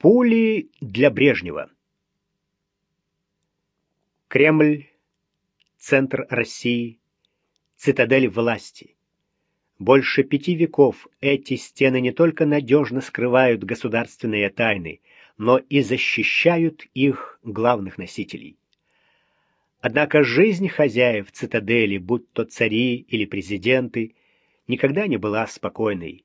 Пули для Брежнева. Кремль, центр России, цитадель власти. Больше пяти веков эти стены не только надежно скрывают государственные тайны, но и защищают их главных носителей. Однако жизнь хозяев цитадели, будь то цари или президенты, никогда не была спокойной.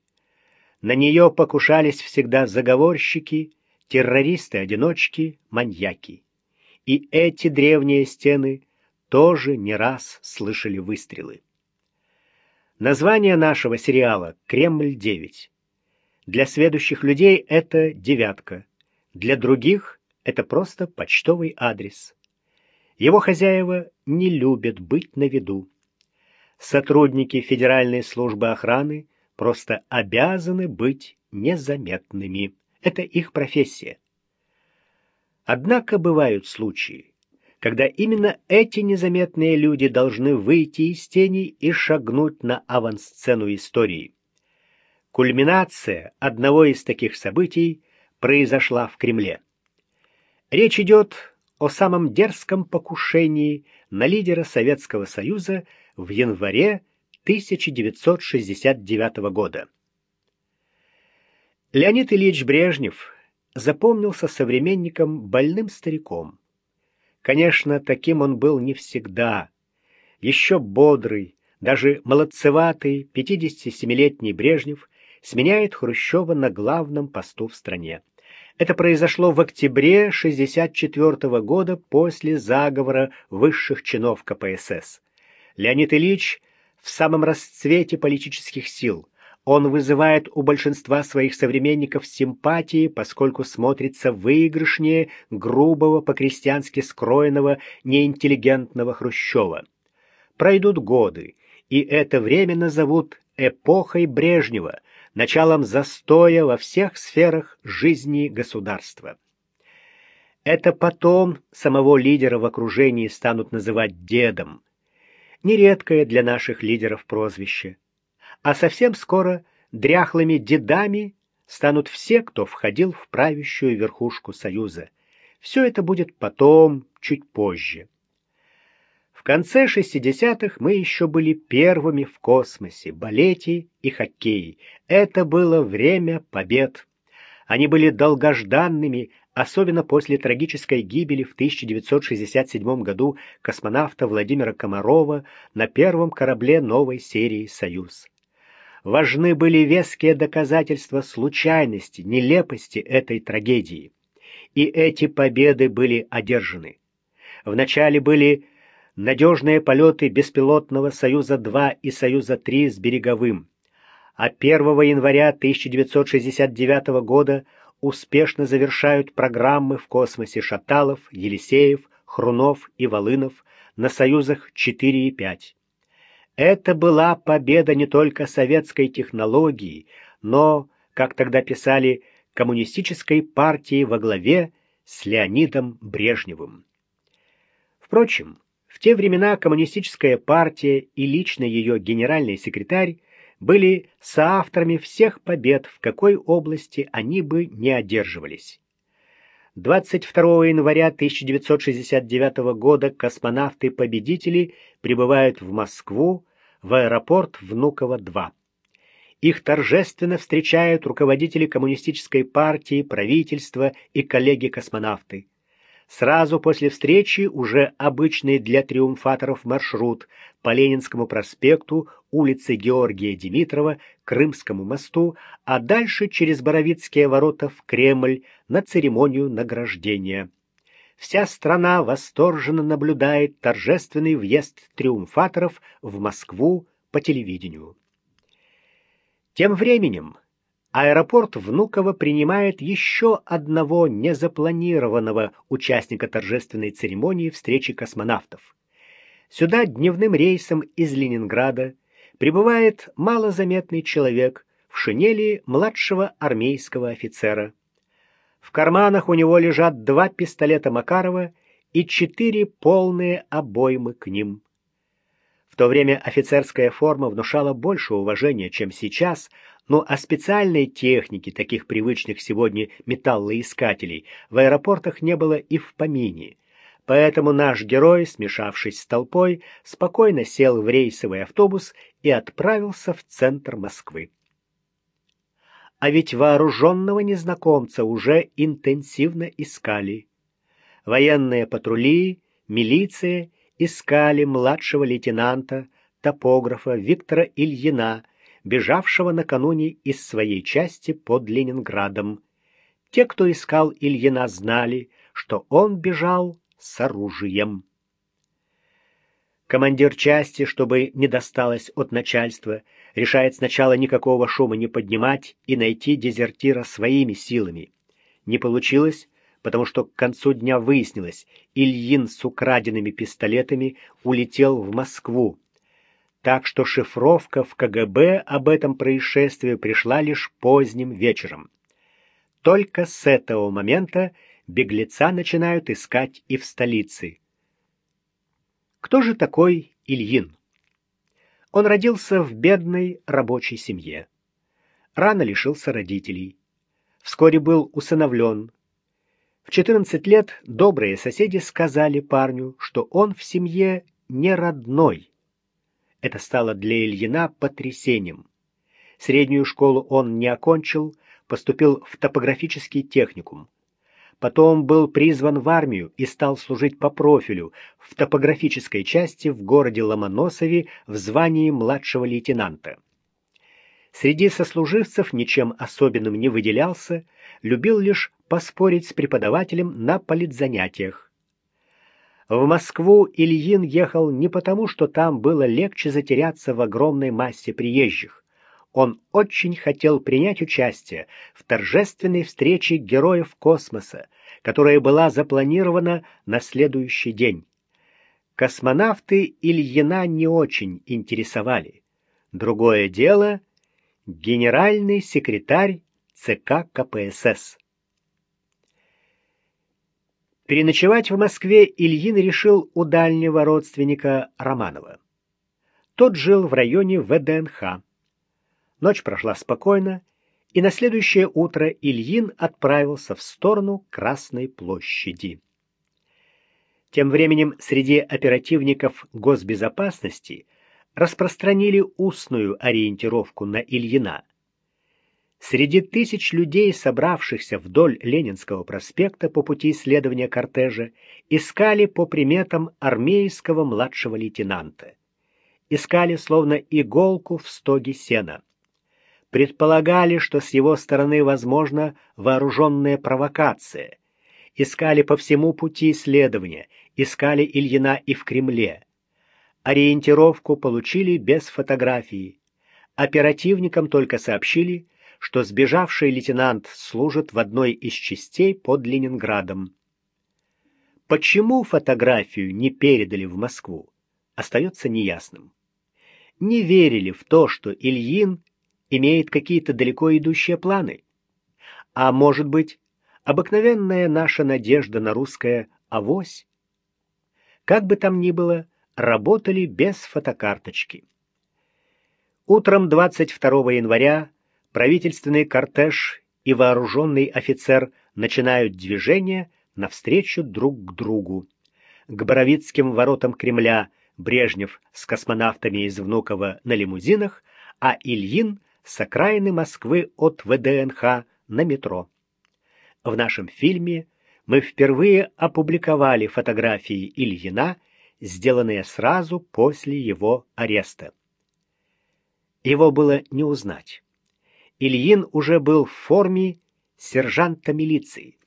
На нее покушались всегда заговорщики, террористы-одиночки, маньяки. И эти древние стены тоже не раз слышали выстрелы. Название нашего сериала «Кремль-9». Для следующих людей это «девятка», для других это просто почтовый адрес. Его хозяева не любят быть на виду. Сотрудники Федеральной службы охраны просто обязаны быть незаметными. Это их профессия. Однако бывают случаи, когда именно эти незаметные люди должны выйти из тени и шагнуть на авансцену истории. Кульминация одного из таких событий произошла в Кремле. Речь идет о самом дерзком покушении на лидера Советского Союза в январе 1969 года. Леонид Ильич Брежнев запомнился современникам больным стариком. Конечно, таким он был не всегда. Еще бодрый, даже молодцеватый 57-летний Брежнев сменяет Хрущева на главном посту в стране. Это произошло в октябре 1964 года после заговора высших чинов КПСС. Леонид Ильич в самом расцвете политических сил – он вызывает у большинства своих современников симпатии, поскольку смотрится выигрышнее грубого, по-крестьянски скроенного, неинтеллигентного Хрущева. Пройдут годы, и это время назовут эпохой Брежнева, началом застоя во всех сферах жизни государства. Это потом самого лидера в окружении станут называть дедом. Нередкое для наших лидеров прозвище – а совсем скоро дряхлыми дедами станут все, кто входил в правящую верхушку Союза. Все это будет потом, чуть позже. В конце 60-х мы еще были первыми в космосе, балете и хоккее. Это было время побед. Они были долгожданными, особенно после трагической гибели в 1967 году космонавта Владимира Комарова на первом корабле новой серии «Союз» важны были веские доказательства случайности, нелепости этой трагедии. И эти победы были одержаны. Вначале были надежные полеты беспилотного «Союза-2» и «Союза-3» с береговым, а 1 января 1969 года успешно завершают программы в космосе Шаталов, Елисеев, Хрунов и Волынов на «Союзах 4» и 5. Это была победа не только советской технологии, но, как тогда писали, коммунистической партии во главе с Леонидом Брежневым. Впрочем, в те времена коммунистическая партия и лично ее генеральный секретарь были соавторами всех побед, в какой области они бы не одерживались. 22 января 1969 года космонавты-победители прибывают в Москву в аэропорт Внуково-2. Их торжественно встречают руководители коммунистической партии, правительства и коллеги-космонавты. Сразу после встречи уже обычный для триумфаторов маршрут по Ленинскому проспекту, улице Георгия Димитрова, Крымскому мосту, а дальше через Боровицкие ворота в Кремль на церемонию награждения. Вся страна восторженно наблюдает торжественный въезд триумфаторов в Москву по телевидению. Тем временем аэропорт Внуково принимает еще одного незапланированного участника торжественной церемонии встречи космонавтов. Сюда дневным рейсом из Ленинграда прибывает малозаметный человек в шинели младшего армейского офицера. В карманах у него лежат два пистолета Макарова и четыре полные обоймы к ним. В то время офицерская форма внушала больше уважения, чем сейчас, Ну а специальной техники, таких привычных сегодня металлоискателей, в аэропортах не было и в помине. Поэтому наш герой, смешавшись с толпой, спокойно сел в рейсовый автобус и отправился в центр Москвы. А ведь вооруженного незнакомца уже интенсивно искали. Военные патрули, милиция искали младшего лейтенанта, топографа Виктора Ильина, бежавшего накануне из своей части под Ленинградом. Те, кто искал Ильина, знали, что он бежал с оружием. Командир части, чтобы не досталось от начальства, решает сначала никакого шума не поднимать и найти дезертира своими силами. Не получилось, потому что к концу дня выяснилось, Ильин с украденными пистолетами улетел в Москву, так что шифровка в КГБ об этом происшествии пришла лишь поздним вечером. Только с этого момента беглеца начинают искать и в столице. Кто же такой Ильин? Он родился в бедной рабочей семье. Рано лишился родителей. Вскоре был усыновлен. В 14 лет добрые соседи сказали парню, что он в семье не родной. Это стало для Ильина потрясением. Среднюю школу он не окончил, поступил в топографический техникум. Потом был призван в армию и стал служить по профилю в топографической части в городе Ломоносове в звании младшего лейтенанта. Среди сослуживцев ничем особенным не выделялся, любил лишь поспорить с преподавателем на политзанятиях. В Москву Ильин ехал не потому, что там было легче затеряться в огромной массе приезжих. Он очень хотел принять участие в торжественной встрече героев космоса, которая была запланирована на следующий день. Космонавты Ильина не очень интересовали. Другое дело — генеральный секретарь ЦК КПСС. Переночевать в Москве Ильин решил у дальнего родственника Романова. Тот жил в районе ВДНХ. Ночь прошла спокойно, и на следующее утро Ильин отправился в сторону Красной площади. Тем временем среди оперативников госбезопасности распространили устную ориентировку на Ильина – Среди тысяч людей, собравшихся вдоль Ленинского проспекта по пути следования кортежа, искали по приметам армейского младшего лейтенанта. Искали словно иголку в стоге сена. Предполагали, что с его стороны возможна вооруженная провокация. Искали по всему пути следования, искали Ильина и в Кремле. Ориентировку получили без фотографии. Оперативникам только сообщили, что сбежавший лейтенант служит в одной из частей под Ленинградом. Почему фотографию не передали в Москву, остается неясным. Не верили в то, что Ильин имеет какие-то далеко идущие планы. А может быть, обыкновенная наша надежда на русское «авось»? Как бы там ни было, работали без фотокарточки. Утром 22 января правительственный кортеж и вооруженный офицер начинают движение навстречу друг к другу. К Боровицким воротам Кремля Брежнев с космонавтами из Внуково на лимузинах, а Ильин с окраины Москвы от ВДНХ на метро. В нашем фильме мы впервые опубликовали фотографии Ильина, сделанные сразу после его ареста. Его было не узнать. Ильин уже был в форме сержанта милиции.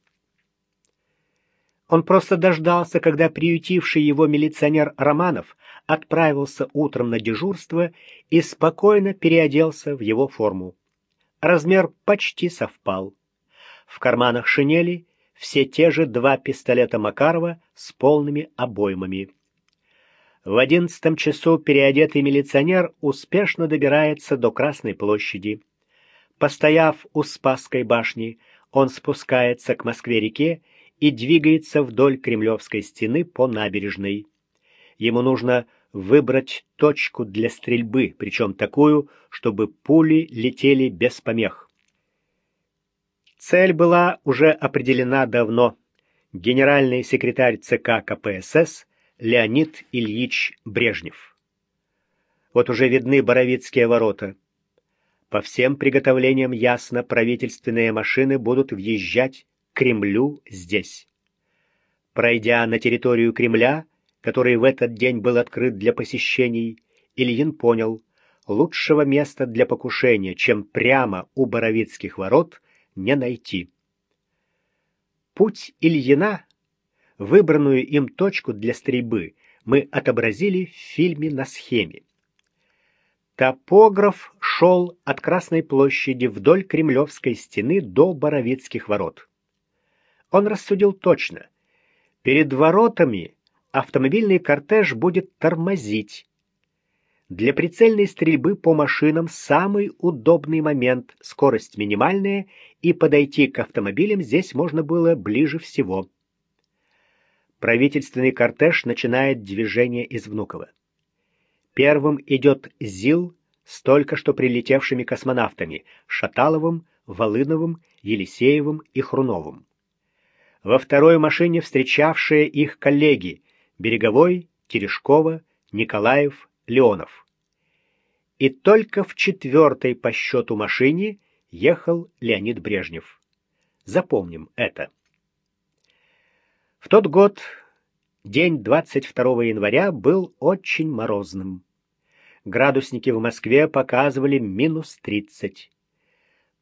Он просто дождался, когда приютивший его милиционер Романов отправился утром на дежурство и спокойно переоделся в его форму. Размер почти совпал. В карманах шинели все те же два пистолета Макарова с полными обоймами. В одиннадцатом часу переодетый милиционер успешно добирается до Красной площади. Постояв у Спасской башни, он спускается к Москве-реке и двигается вдоль Кремлевской стены по набережной. Ему нужно выбрать точку для стрельбы, причем такую, чтобы пули летели без помех. Цель была уже определена давно. Генеральный секретарь ЦК КПСС Леонид Ильич Брежнев. Вот уже видны Боровицкие ворота. По всем приготовлениям ясно, правительственные машины будут въезжать к Кремлю здесь. Пройдя на территорию Кремля, который в этот день был открыт для посещений, Ильин понял, лучшего места для покушения, чем прямо у Боровицких ворот, не найти. Путь Ильина, выбранную им точку для стрельбы, мы отобразили в фильме на схеме. Топограф шел от Красной площади вдоль Кремлевской стены до Боровицких ворот. Он рассудил точно. Перед воротами автомобильный кортеж будет тормозить. Для прицельной стрельбы по машинам самый удобный момент, скорость минимальная, и подойти к автомобилям здесь можно было ближе всего. Правительственный кортеж начинает движение из Внуково. Первым идет ЗИЛ с только что прилетевшими космонавтами Шаталовым, Волыновым, Елисеевым и Хруновым. Во второй машине встречавшие их коллеги Береговой, Терешкова, Николаев, Леонов. И только в четвертой по счету машине ехал Леонид Брежнев. Запомним это. В тот год, день 22 января, был очень морозным. Градусники в Москве показывали минус 30.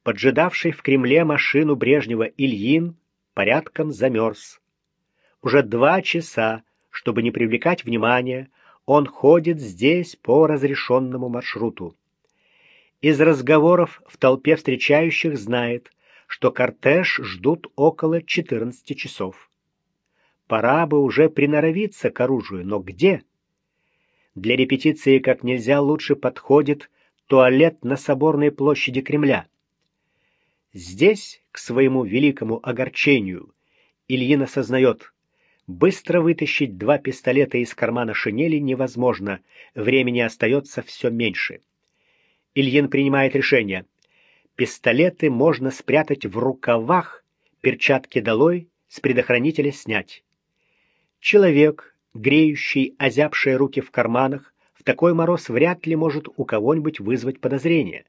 Поджидавший в Кремле машину Брежнева Ильин порядком замерз. Уже два часа, чтобы не привлекать внимания, он ходит здесь по разрешенному маршруту. Из разговоров в толпе встречающих знает, что кортеж ждут около 14 часов. Пора бы уже приноровиться к оружию, но где? Для репетиции как нельзя лучше подходит туалет на Соборной площади Кремля. Здесь, к своему великому огорчению, Ильин осознает, быстро вытащить два пистолета из кармана шинели невозможно, времени остается все меньше. Ильин принимает решение. Пистолеты можно спрятать в рукавах, перчатки долой, с предохранителя снять. Человек, греющий озябшие руки в карманах, в такой мороз вряд ли может у кого-нибудь вызвать подозрение.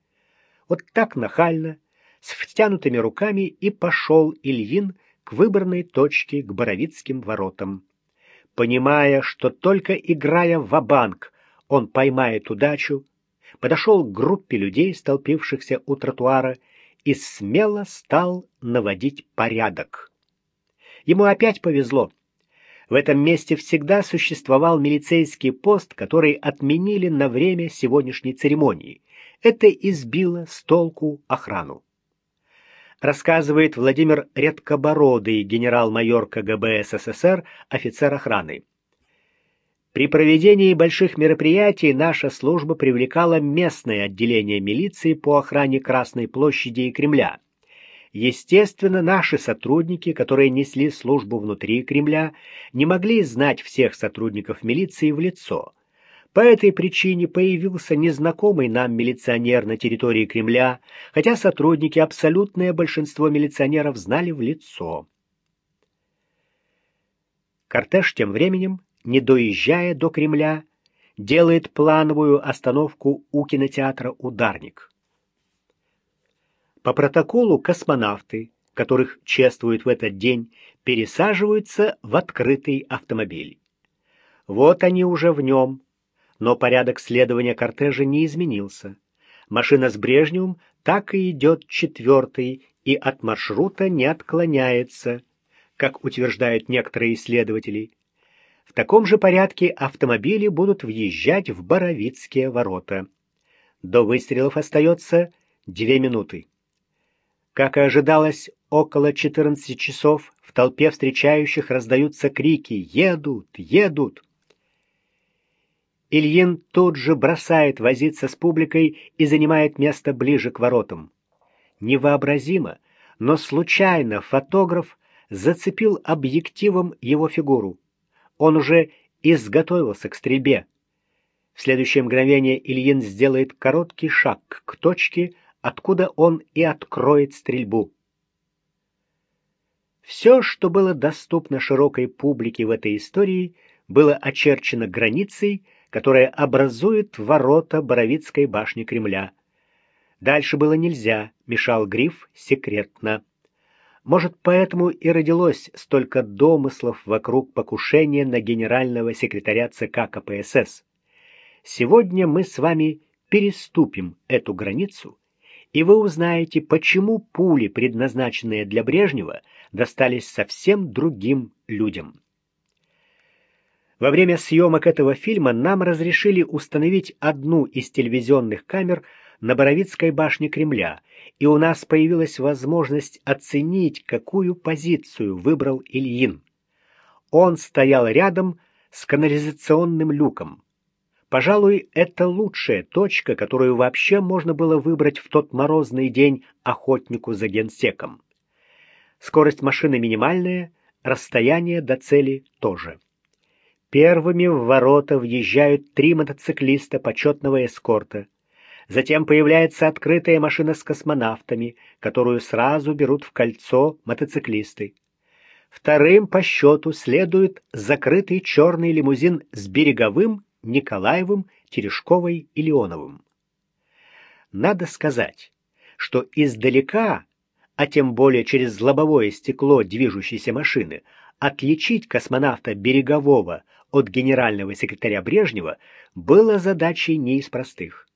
Вот так нахально, с втянутыми руками и пошел Ильин к выбранной точке, к Боровицким воротам. Понимая, что только играя в банк он поймает удачу, подошел к группе людей, столпившихся у тротуара, и смело стал наводить порядок. Ему опять повезло. В этом месте всегда существовал милицейский пост, который отменили на время сегодняшней церемонии. Это избило с толку охрану. Рассказывает Владимир Редкобородый, генерал-майор КГБ СССР, офицер охраны. При проведении больших мероприятий наша служба привлекала местное отделение милиции по охране Красной площади и Кремля. Естественно, наши сотрудники, которые несли службу внутри Кремля, не могли знать всех сотрудников милиции в лицо. По этой причине появился незнакомый нам милиционер на территории Кремля, хотя сотрудники, абсолютное большинство милиционеров, знали в лицо. Кортеж тем временем, не доезжая до Кремля, делает плановую остановку у кинотеатра «Ударник». По протоколу космонавты, которых чествуют в этот день, пересаживаются в открытый автомобиль. Вот они уже в нем, но порядок следования кортежа не изменился. Машина с Брежневым так и идет четвертой и от маршрута не отклоняется, как утверждают некоторые исследователи. В таком же порядке автомобили будут въезжать в Боровицкие ворота. До выстрелов остается две минуты. Как и ожидалось, около 14 часов в толпе встречающих раздаются крики «Едут! Едут!». Ильин тут же бросает возиться с публикой и занимает место ближе к воротам. Невообразимо, но случайно фотограф зацепил объективом его фигуру. Он уже изготовился к стрельбе. В следующее мгновение Ильин сделает короткий шаг к точке, откуда он и откроет стрельбу. Все, что было доступно широкой публике в этой истории, было очерчено границей, которая образует ворота Боровицкой башни Кремля. Дальше было нельзя, мешал гриф секретно. Может, поэтому и родилось столько домыслов вокруг покушения на генерального секретаря ЦК КПСС. Сегодня мы с вами переступим эту границу, и вы узнаете, почему пули, предназначенные для Брежнева, достались совсем другим людям. Во время съемок этого фильма нам разрешили установить одну из телевизионных камер на Боровицкой башне Кремля, и у нас появилась возможность оценить, какую позицию выбрал Ильин. Он стоял рядом с канализационным люком. Пожалуй, это лучшая точка, которую вообще можно было выбрать в тот морозный день охотнику за генсеком. Скорость машины минимальная, расстояние до цели тоже. Первыми в ворота въезжают три мотоциклиста почетного эскорта. Затем появляется открытая машина с космонавтами, которую сразу берут в кольцо мотоциклисты. Вторым по счету следует закрытый черный лимузин с Береговым, Николаевым, Терешковой и Леоновым. Надо сказать, что издалека а тем более через лобовое стекло движущейся машины, отличить космонавта Берегового от генерального секретаря Брежнева было задачей не из простых.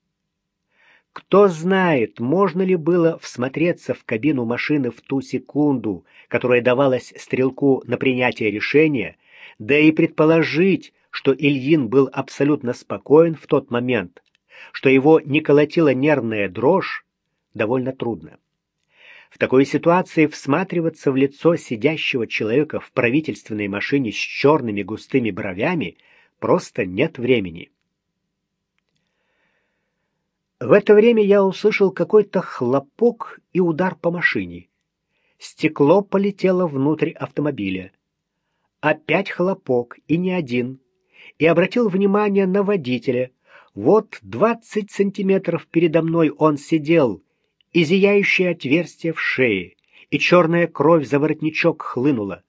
Кто знает, можно ли было всмотреться в кабину машины в ту секунду, которая давалась стрелку на принятие решения, да и предположить, что Ильин был абсолютно спокоен в тот момент, что его не колотила нервная дрожь, довольно трудно. В такой ситуации всматриваться в лицо сидящего человека в правительственной машине с черными густыми бровями просто нет времени. В это время я услышал какой-то хлопок и удар по машине. Стекло полетело внутрь автомобиля. Опять хлопок, и не один. И обратил внимание на водителя. Вот двадцать сантиметров передо мной он сидел, и зияющее отверстие в шее, и черная кровь за воротничок хлынула.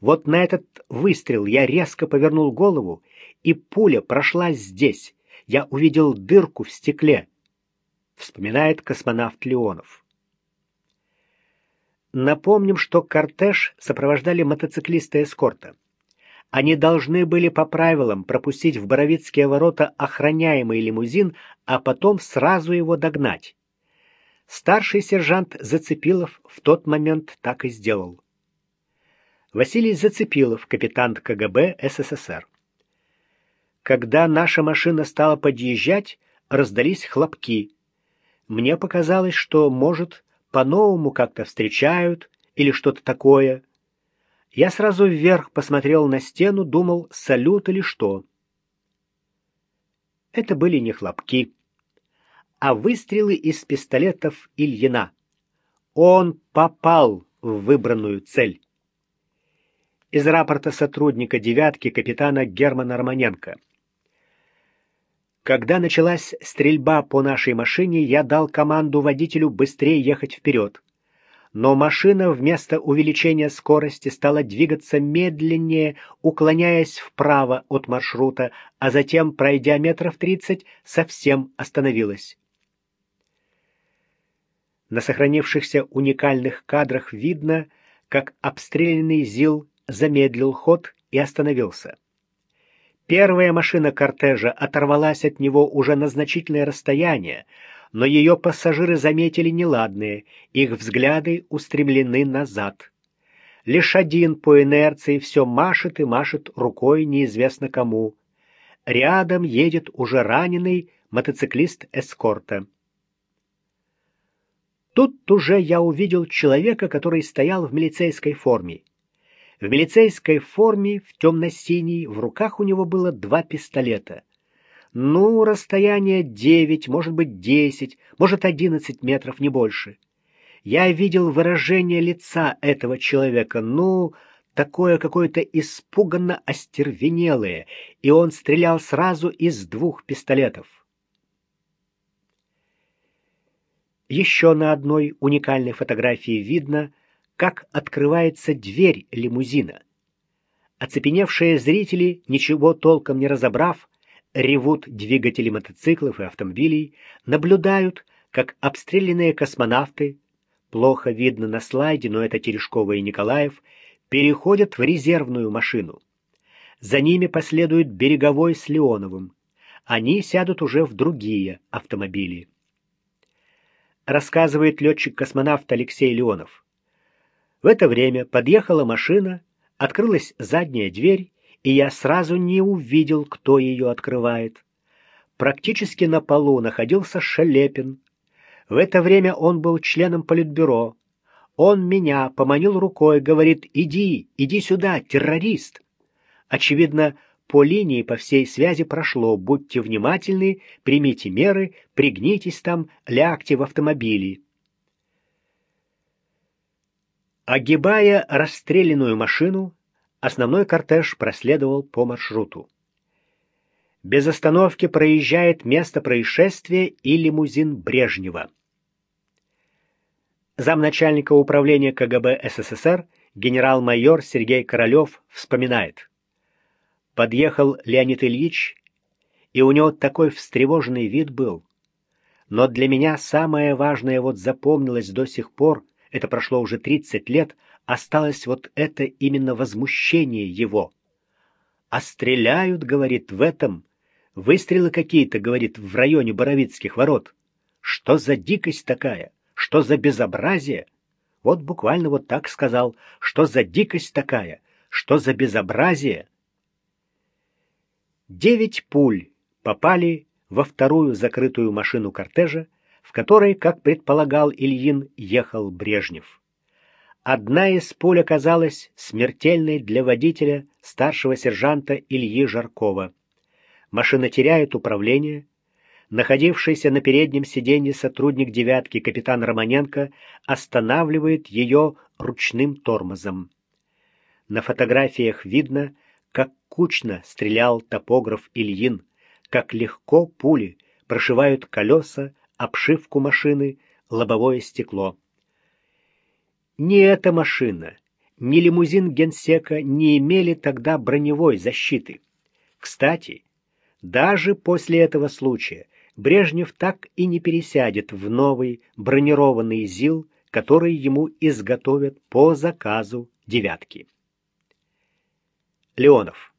Вот на этот выстрел я резко повернул голову, и пуля прошла здесь. Я увидел дырку в стекле. Вспоминает космонавт Леонов. Напомним, что кортеж сопровождали мотоциклисты эскорта. Они должны были по правилам пропустить в Боровицкие ворота охраняемый лимузин, а потом сразу его догнать. Старший сержант Зацепилов в тот момент так и сделал. Василий Зацепилов, капитан КГБ СССР. Когда наша машина стала подъезжать, раздались хлопки. Мне показалось, что, может, по-новому как-то встречают или что-то такое. Я сразу вверх посмотрел на стену, думал, салют или что. Это были не хлопки а выстрелы из пистолетов Ильина. Он попал в выбранную цель. Из рапорта сотрудника «девятки» капитана Германа Романенко. Когда началась стрельба по нашей машине, я дал команду водителю быстрее ехать вперед. Но машина вместо увеличения скорости стала двигаться медленнее, уклоняясь вправо от маршрута, а затем, пройдя метров тридцать, совсем остановилась. На сохранившихся уникальных кадрах видно, как обстрелянный ЗИЛ замедлил ход и остановился. Первая машина кортежа оторвалась от него уже на значительное расстояние, но ее пассажиры заметили неладное, их взгляды устремлены назад. Лишь один по инерции все машет и машет рукой неизвестно кому. Рядом едет уже раненый мотоциклист эскорта. Тут уже я увидел человека, который стоял в милицейской форме. В милицейской форме, в темно-синей, в руках у него было два пистолета. Ну, расстояние девять, может быть, десять, может, одиннадцать метров, не больше. Я видел выражение лица этого человека, ну, такое какое-то испуганно остервенелое, и он стрелял сразу из двух пистолетов. Еще на одной уникальной фотографии видно, как открывается дверь лимузина. Оцепеневшие зрители, ничего толком не разобрав, ревут двигатели мотоциклов и автомобилей, наблюдают, как обстрелянные космонавты, плохо видно на слайде, но это Терешкова и Николаев, переходят в резервную машину. За ними последует Береговой с Леоновым. Они сядут уже в другие автомобили. Рассказывает летчик-космонавт Алексей Леонов. В это время подъехала машина, открылась задняя дверь, и я сразу не увидел, кто ее открывает. Практически на полу находился Шелепин. В это время он был членом политбюро. Он меня поманил рукой, говорит, иди, иди сюда, террорист. Очевидно, по линии по всей связи прошло, будьте внимательны, примите меры, пригнитесь там, лягте в автомобиле. Огибая расстрелянную машину, основной кортеж проследовал по маршруту. Без остановки проезжает место происшествия и лимузин Брежнева. Замначальника управления КГБ СССР генерал-майор Сергей Королев вспоминает. Подъехал Леонид Ильич, и у него такой встревоженный вид был. Но для меня самое важное вот запомнилось до сих пор — это прошло уже 30 лет, осталось вот это именно возмущение его. А стреляют, говорит, в этом. Выстрелы какие-то, говорит, в районе Боровицких ворот. Что за дикость такая? Что за безобразие? Вот буквально вот так сказал. Что за дикость такая? Что за безобразие? Девять пуль попали во вторую закрытую машину кортежа, в которой, как предполагал Ильин, ехал Брежнев. Одна из пуль оказалась смертельной для водителя, старшего сержанта Ильи Жаркова. Машина теряет управление. Находившийся на переднем сиденье сотрудник «девятки» капитан Романенко останавливает ее ручным тормозом. На фотографиях видно, как кучно стрелял топограф Ильин, как легко пули прошивают колеса, обшивку машины, лобовое стекло. Ни эта машина, ни лимузин генсека не имели тогда броневой защиты. Кстати, даже после этого случая Брежнев так и не пересядет в новый бронированный ЗИЛ, который ему изготовят по заказу «девятки». Леонов.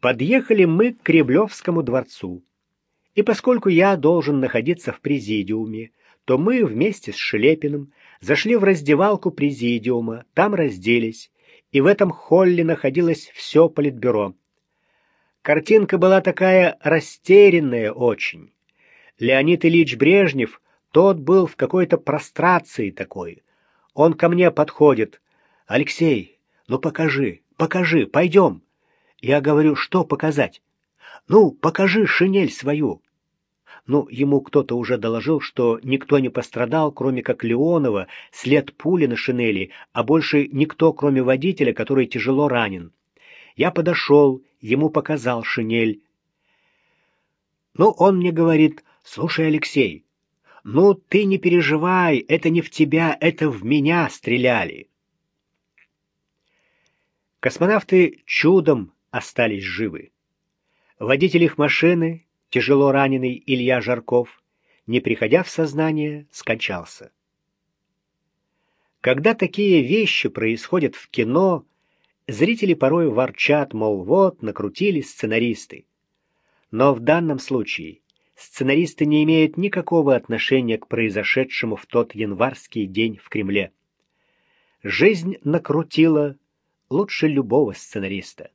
Подъехали мы к Кремлевскому дворцу. И поскольку я должен находиться в президиуме, то мы вместе с Шлепиным зашли в раздевалку президиума, там разделись, и в этом холле находилось все политбюро. Картинка была такая растерянная очень. Леонид Ильич Брежнев, тот был в какой-то прострации такой. Он ко мне подходит. «Алексей, ну покажи, покажи, пойдем». Я говорю, что показать? Ну, покажи шинель свою. Ну, ему кто-то уже доложил, что никто не пострадал, кроме как Леонова, след пули на шинели, а больше никто, кроме водителя, который тяжело ранен. Я подошел, ему показал шинель. Ну, он мне говорит, слушай, Алексей, ну ты не переживай, это не в тебя, это в меня стреляли. Космонавты чудом остались живы. Водитель их машины, тяжело раненый Илья Жарков, не приходя в сознание, скончался. Когда такие вещи происходят в кино, зрители порой ворчат, мол, вот, накрутили сценаристы. Но в данном случае сценаристы не имеют никакого отношения к произошедшему в тот январский день в Кремле. Жизнь накрутила лучше любого сценариста.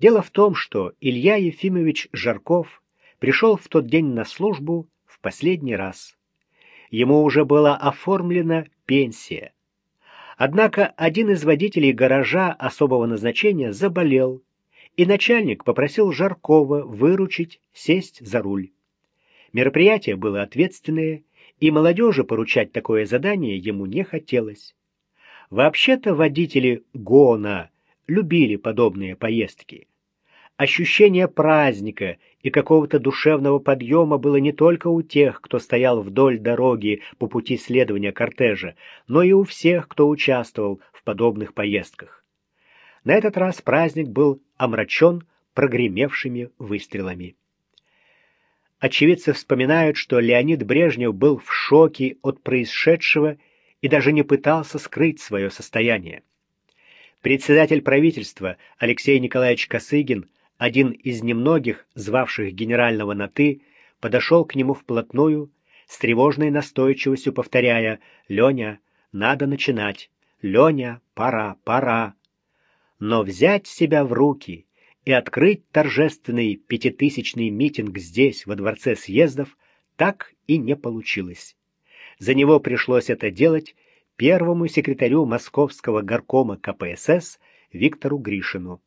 Дело в том, что Илья Ефимович Жарков пришел в тот день на службу в последний раз. Ему уже была оформлена пенсия. Однако один из водителей гаража особого назначения заболел, и начальник попросил Жаркова выручить, сесть за руль. Мероприятие было ответственное, и молодежи поручать такое задание ему не хотелось. Вообще-то водители ГОНа любили подобные поездки. Ощущение праздника и какого-то душевного подъема было не только у тех, кто стоял вдоль дороги по пути следования кортежа, но и у всех, кто участвовал в подобных поездках. На этот раз праздник был омрачен прогремевшими выстрелами. Очевидцы вспоминают, что Леонид Брежнев был в шоке от происшедшего и даже не пытался скрыть свое состояние. Председатель правительства Алексей Николаевич Косыгин, один из немногих, звавших генерального на «ты», подошел к нему вплотную, с тревожной настойчивостью повторяя «Леня, надо начинать! Леня, пора, пора!» Но взять себя в руки и открыть торжественный пятитысячный митинг здесь, во Дворце съездов, так и не получилось. За него пришлось это делать первому секретарю Московского горкома КПСС Виктору Гришину.